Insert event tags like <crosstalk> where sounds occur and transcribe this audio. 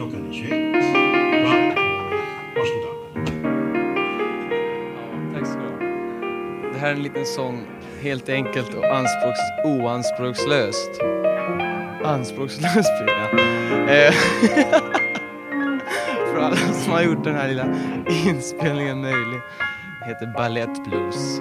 klockan är 21. Varmt Det här är en liten sång helt enkelt och anspråks, oanspråkslöst. Anspråkslöst blir det. Eh, <laughs> för alla som har gjort den här lilla inspelningen möjlig. Det heter Ballett Blues.